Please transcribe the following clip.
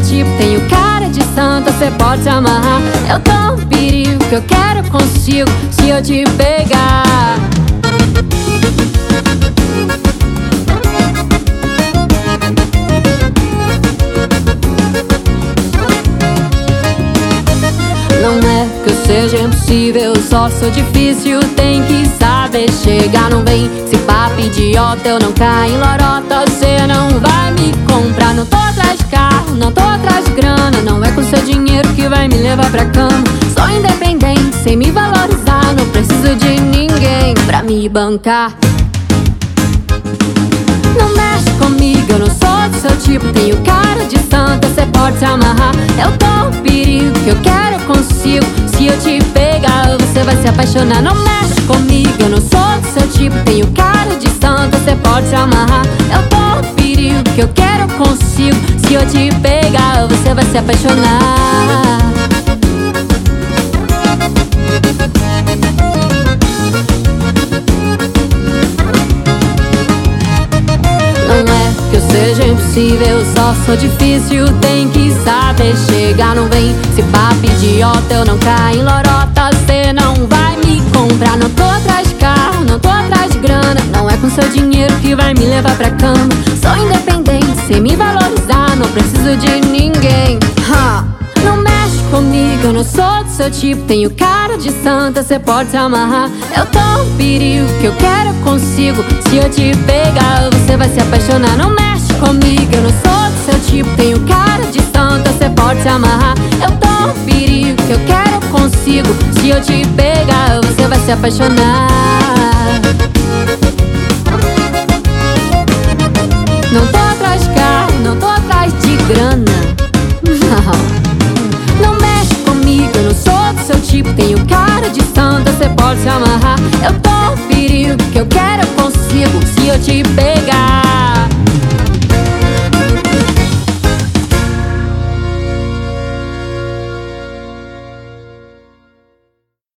tipo, tenho cara de santa, cê pode se amarrar. Eu tô um perigo que eu quero consigo se eu te pegar. Não é que eu seja impossível, só sou difícil, tem que saber chegar. Não vem se papo idiota, eu não caio em lorota, cê não vai me comprar. Levar pra cama. Sou independente, sem me valorizar, não preciso de ninguém pra me bancar. Não mexe comigo, eu não sou do seu tipo, tenho cara de santa, cê pode se amarrar. Eu tô um perigo que eu quero consigo. Se eu te pegar, você vai se apaixonar. Não mexe comigo, eu não sou do seu tipo, tenho cara de santa, cê pode se amarrar. Eu tô um perigo que eu quero consigo. Se eu te pegar, você vai se apaixonar. Seja impossível, só sou difícil, tem que saber chegar. Não vem se papo idiota, eu não caio em lorota, cê não vai me comprar. Não tô atrás de carro, não tô atrás de grana, não é com seu dinheiro que vai me levar pra cama. Sou independente, sem me valorizar, não sou do seu tipo, tenho cara de santa, cê pode se amarrar. Eu tô um perigo que eu quero consigo. Se eu te pegar, você vai se apaixonar. Não mexe comigo, eu não sou do seu tipo, tenho cara de santa, cê pode se amarrar. Eu tô um perigo que eu quero consigo. Se eu te pegar, você vai se apaixonar. Não tô atrás de carro, não tô atrás de grana. Pode se amarrar. Eu tô perigo que eu quero consigo se eu te pegar.